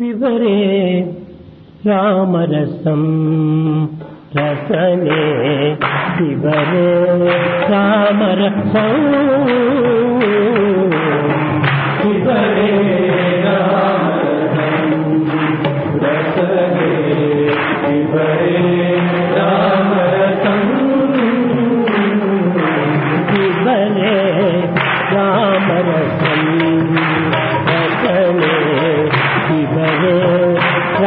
विवरे रामरसम् रसने विवरे रामरसम् विवरे रामरसम् रसने विवरे रामरसम्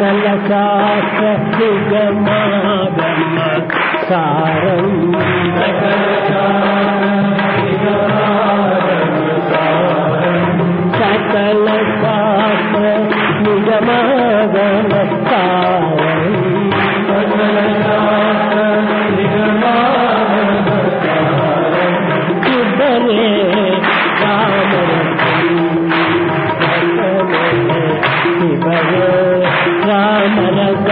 कलाक सुगमा गारऊ ಮನಗ